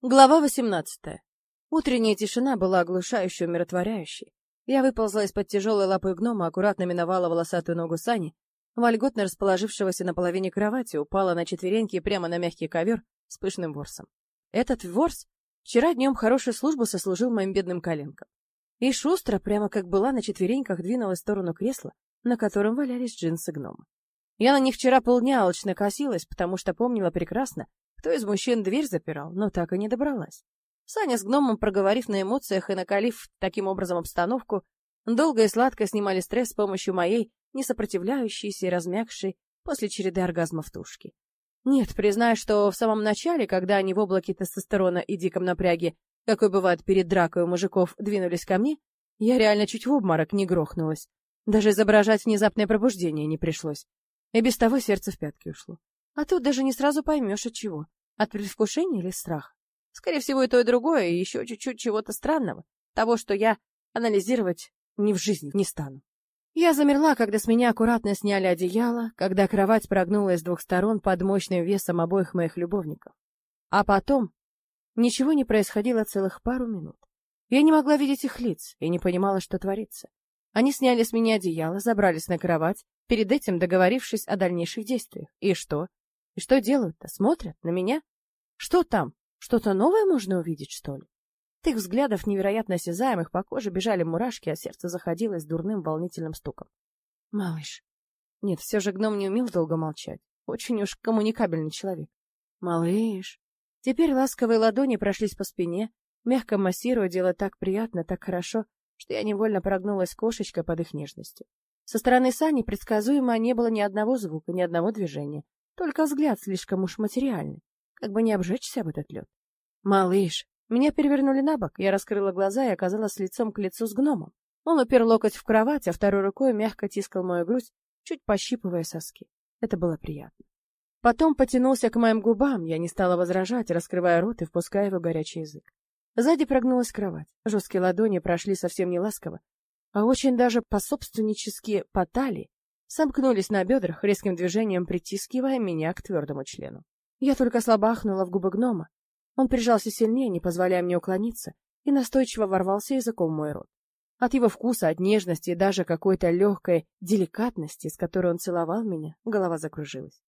Глава 18. Утренняя тишина была оглушающе умиротворяющей. Я выползла из-под тяжелой лапы гнома, аккуратно миновала волосатую ногу Сани, вольготно расположившегося на половине кровати, упала на четвереньки прямо на мягкий ковер с пышным ворсом. Этот ворс вчера днем хорошую службу сослужил моим бедным коленкам. И шустро, прямо как была на четвереньках, двинулась в сторону кресла, на котором валялись джинсы гнома. Я на них вчера полдня алчно косилась, потому что помнила прекрасно, кто из мужчин дверь запирал, но так и не добралась. Саня с гномом, проговорив на эмоциях и накалив таким образом обстановку, долго и сладко снимали стресс с помощью моей, не сопротивляющейся и размягшей после череды оргазмов тушки. Нет, признаю, что в самом начале, когда они в облаке тестостерона и диком напряге, какой бывает перед дракой у мужиков, двинулись ко мне, я реально чуть в обморок не грохнулась. Даже изображать внезапное пробуждение не пришлось. И без того сердце в пятки ушло. А тут даже не сразу поймешь от чего. От предвкушения или страха. Скорее всего, и то, и другое, и еще чуть-чуть чего-то странного. Того, что я анализировать ни в жизни не стану. Я замерла, когда с меня аккуратно сняли одеяло, когда кровать прогнулась с двух сторон под мощным весом обоих моих любовников. А потом ничего не происходило целых пару минут. Я не могла видеть их лиц и не понимала, что творится. Они сняли с меня одеяло, забрались на кровать, перед этим договорившись о дальнейших действиях. И что? И что делают-то? Смотрят на меня? Что там? Что-то новое можно увидеть, что ли? От их взглядов невероятно осязаемых по коже бежали мурашки, а сердце заходилось дурным волнительным стуком. Малыш. Нет, все же гном не умел долго молчать. Очень уж коммуникабельный человек. Малыш. Теперь ласковые ладони прошлись по спине, мягко массируя, дело так приятно, так хорошо, что я невольно прогнулась кошечкой под их нежностью. Со стороны Сани предсказуемо не было ни одного звука, ни одного движения. Только взгляд слишком уж материальный, как бы не обжечься об этот лед. «Малыш!» Меня перевернули на бок, я раскрыла глаза и оказалась лицом к лицу с гномом. Он упер локоть в кровать, а второй рукой мягко тискал мою грудь, чуть пощипывая соски. Это было приятно. Потом потянулся к моим губам, я не стала возражать, раскрывая рот и впуская его горячий язык. Сзади прогнулась кровать. Жесткие ладони прошли совсем не ласково, а очень даже пособственнически по талии, сомкнулись на бедрах, резким движением притискивая меня к твердому члену. Я только слабо ахнула в губы гнома. Он прижался сильнее, не позволяя мне уклониться, и настойчиво ворвался языком в мой рот. От его вкуса, от нежности и даже какой-то легкой деликатности, с которой он целовал меня, голова закружилась.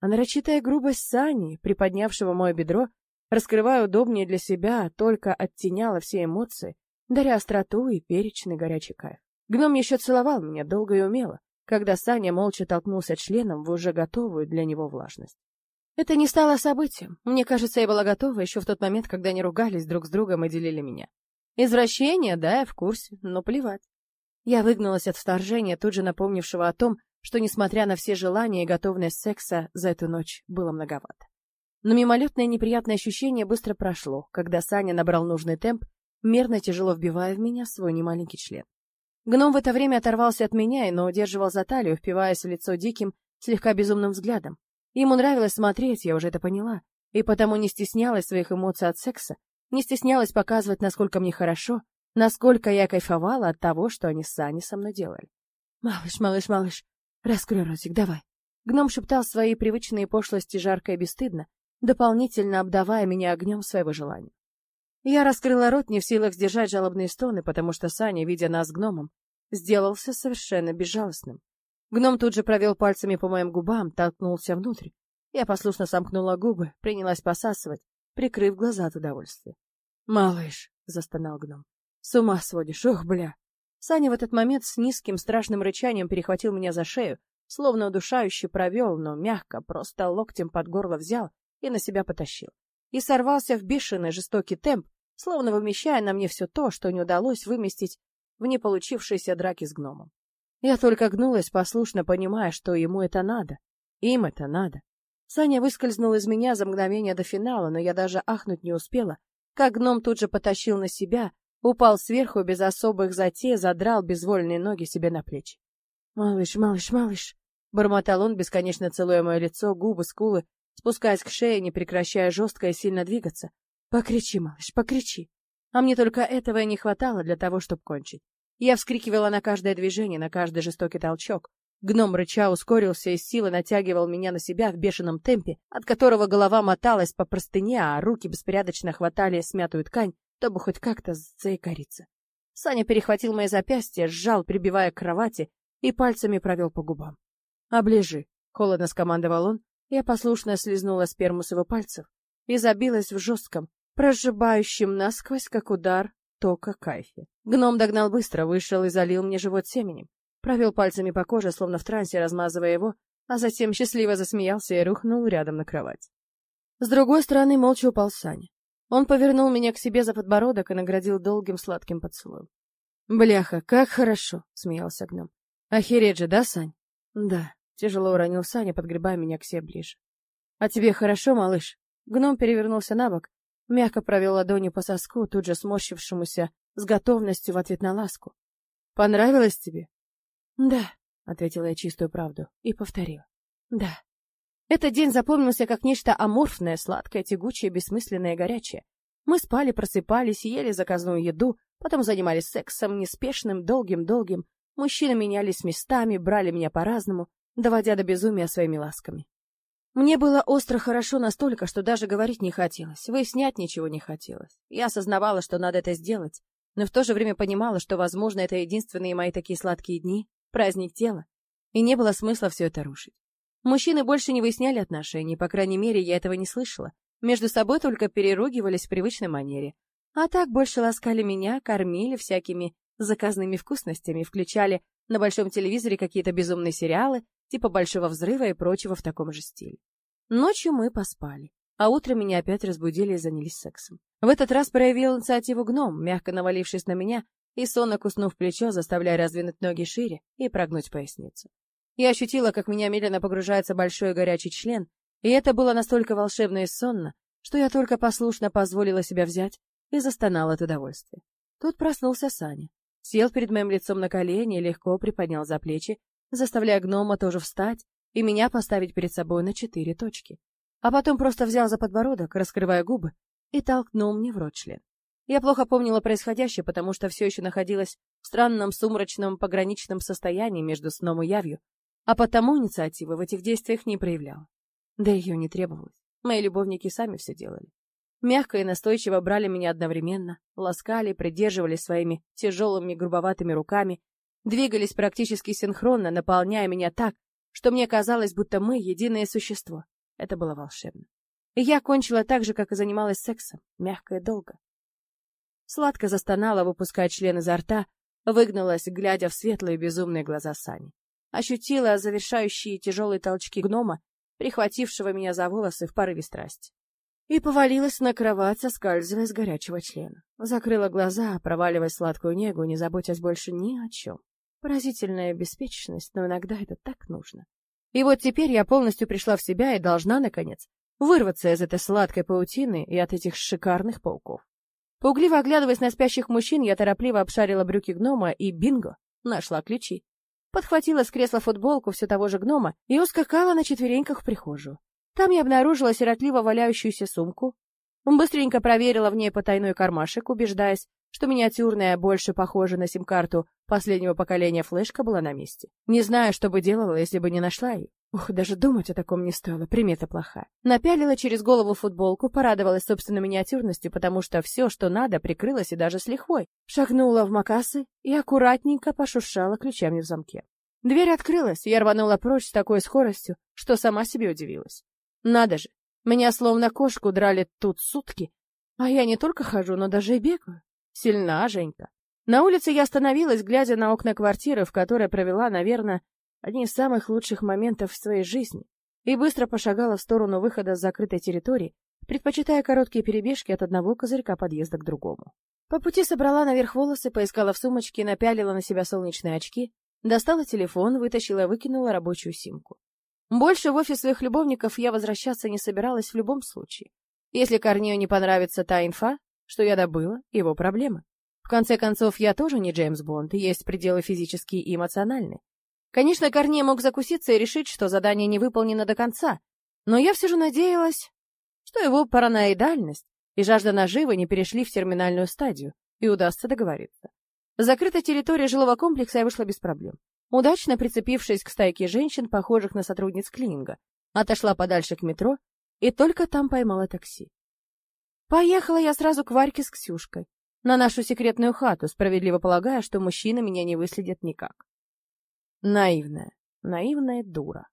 А нарочитая грубость Сани, приподнявшего мое бедро, раскрывая удобнее для себя, только оттеняла все эмоции, даря остроту и перечный горячий кайф. Гном еще целовал меня долго и умело, когда Саня молча толкнулся членом в уже готовую для него влажность. Это не стало событием. Мне кажется, я была готова еще в тот момент, когда они ругались друг с другом и делили меня. Извращение, да, я в курсе, но плевать. Я выгнулась от вторжения, тут же напомнившего о том, что, несмотря на все желания и готовность секса, за эту ночь было многовато. Но мимолетное неприятное ощущение быстро прошло, когда Саня набрал нужный темп, мерно тяжело вбивая в меня свой немаленький член. Гном в это время оторвался от меня, но удерживал за талию, впиваясь в лицо диким, слегка безумным взглядом. Ему нравилось смотреть, я уже это поняла, и потому не стеснялась своих эмоций от секса, не стеснялась показывать, насколько мне хорошо, насколько я кайфовала от того, что они с Саней со мной делали. «Малыш, малыш, малыш, раскрой ротик, давай». Гном шептал свои привычные пошлости жарко и бесстыдно, дополнительно обдавая меня огнем своего желания. Я раскрыла рот, не в силах сдержать жалобные стоны, потому что Саня, видя нас с гномом, сделался совершенно безжалостным. Гном тут же провел пальцами по моим губам, толкнулся внутрь. Я послушно сомкнула губы, принялась посасывать, прикрыв глаза от удовольствия. «Малыш!» — застонал гном. «С ума сводишь, ох, бля!» Саня в этот момент с низким страшным рычанием перехватил меня за шею, словно удушающе провел, но мягко, просто локтем под горло взял и на себя потащил. И сорвался в бешеный жестокий темп, словно вымещая на мне все то, что не удалось выместить в неполучившейся драке с гномом. Я только гнулась, послушно понимая, что ему это надо. Им это надо. Саня выскользнул из меня за мгновение до финала, но я даже ахнуть не успела, как гном тут же потащил на себя, упал сверху без особых затей, задрал безвольные ноги себе на плечи. «Малыш, малыш, малыш!» — бормотал он, бесконечно целуя мое лицо, губы, скулы, спускаясь к шее, не прекращая жестко и сильно двигаться. «Покричи, малыш, покричи!» А мне только этого и не хватало для того, чтобы кончить. Я вскрикивала на каждое движение, на каждый жестокий толчок. Гном рыча ускорился и с силой натягивал меня на себя в бешеном темпе, от которого голова моталась по простыне, а руки беспорядочно хватали смятую ткань, чтобы хоть как-то заикариться. Саня перехватил мои запястья, сжал, прибивая к кровати, и пальцами провел по губам. «Оближи», — холодно скомандовал он, я послушно слезнула сперму с его пальцев и забилась в жестком, прожибающем насквозь, как удар, тока кайфе. Гном догнал быстро, вышел и залил мне живот семенем. Провел пальцами по коже, словно в трансе, размазывая его, а затем счастливо засмеялся и рухнул рядом на кровать. С другой стороны молча упал Саня. Он повернул меня к себе за подбородок и наградил долгим сладким поцелуем. «Бляха, как хорошо!» — смеялся гном. «Охереть же, да, Сань?» «Да», — тяжело уронил Саня, подгребая меня к себе ближе. «А тебе хорошо, малыш?» Гном перевернулся на бок, мягко провел ладонью по соску, тут же сморщившемуся с готовностью в ответ на ласку. «Понравилось тебе?» «Да», — ответила я чистую правду и повторила. «Да». Этот день запомнился как нечто аморфное, сладкое, тягучее, бессмысленное и горячее. Мы спали, просыпались, ели заказную еду, потом занимались сексом, неспешным, долгим-долгим. Мужчины менялись местами, брали меня по-разному, доводя до безумия своими ласками. Мне было остро хорошо настолько, что даже говорить не хотелось, выяснять ничего не хотелось. Я осознавала, что надо это сделать, но в то же время понимала, что, возможно, это единственные мои такие сладкие дни, праздник тела, и не было смысла все это рушить. Мужчины больше не выясняли отношений, по крайней мере, я этого не слышала. Между собой только переругивались в привычной манере. А так больше ласкали меня, кормили всякими заказными вкусностями, включали на большом телевизоре какие-то безумные сериалы, типа «Большого взрыва» и прочего в таком же стиле. Ночью мы поспали, а утром меня опять разбудили и занялись сексом. В этот раз проявил инициативу гном, мягко навалившись на меня и сонно куснув плечо, заставляя раздвинуть ноги шире и прогнуть поясницу. Я ощутила, как меня медленно погружается большой горячий член, и это было настолько волшебно и сонно, что я только послушно позволила себя взять и застонала от удовольствия. Тут проснулся Саня. Сел перед моим лицом на колени и легко приподнял за плечи, заставляя гнома тоже встать и меня поставить перед собой на четыре точки. А потом просто взял за подбородок, раскрывая губы, и толкнул мне в рот член. Я плохо помнила происходящее, потому что все еще находилась в странном сумрачном пограничном состоянии между сном и явью, а потому инициативы в этих действиях не проявляла. Да ее не требовалось. Мои любовники сами все делали. Мягко и настойчиво брали меня одновременно, ласкали, придерживали своими тяжелыми грубоватыми руками, двигались практически синхронно, наполняя меня так, что мне казалось, будто мы — единое существо. Это было волшебно. И я кончила так же, как и занималась сексом, мягко и долго. Сладко застонала, выпуская член изо рта, выгнулась, глядя в светлые безумные глаза Сани. Ощутила завершающие тяжелые толчки гнома, прихватившего меня за волосы в порыве страсти. И повалилась на кровать, соскальзывая с горячего члена. Закрыла глаза, проваливаясь в сладкую негу, не заботясь больше ни о чем. Поразительная беспечность, но иногда это так нужно. И вот теперь я полностью пришла в себя и должна, наконец, вырваться из этой сладкой паутины и от этих шикарных пауков. Пугливо оглядываясь на спящих мужчин, я торопливо обшарила брюки гнома и, бинго, нашла ключи. Подхватила с кресла футболку все того же гнома и ускакала на четвереньках в прихожую. Там я обнаружила сиротливо валяющуюся сумку. Быстренько проверила в ней потайной кармашек, убеждаясь, что миниатюрная, больше похожа на сим-карту последнего поколения флешка была на месте. Не знаю, что бы делала, если бы не нашла ее. Ух, даже думать о таком не стоило, примета плохая. Напялила через голову футболку, порадовалась собственной миниатюрностью, потому что все, что надо, прикрылось и даже с лихвой. Шагнула в макасы и аккуратненько пошуршала ключами в замке. Дверь открылась, я рванула прочь с такой скоростью, что сама себе удивилась. Надо же, меня словно кошку драли тут сутки, а я не только хожу, но даже и бегаю. Сильна, Женька. На улице я остановилась, глядя на окна квартиры, в которой провела, наверное, одни из самых лучших моментов в своей жизни, и быстро пошагала в сторону выхода с закрытой территории, предпочитая короткие перебежки от одного козырька подъезда к другому. По пути собрала наверх волосы, поискала в сумочке, напялила на себя солнечные очки, достала телефон, вытащила и выкинула рабочую симку. Больше в офис своих любовников я возвращаться не собиралась в любом случае. Если Корнею не понравится та инфа, что я добыла, его проблемы. В конце концов, я тоже не Джеймс Бонд, есть пределы физические и эмоциональные. Конечно, Корней мог закуситься и решить, что задание не выполнено до конца, но я все же надеялась, что его параноидальность и жажда наживы не перешли в терминальную стадию, и удастся договориться. С закрытой территории жилого комплекса я вышла без проблем. удачно прицепившись к стайке женщин, похожих на сотрудниц клининга, отошла подальше к метро и только там поймала такси. Поехала я сразу к Варьке с Ксюшкой, на нашу секретную хату, справедливо полагая, что мужчина меня не выследит никак. Наивная, наивная дура.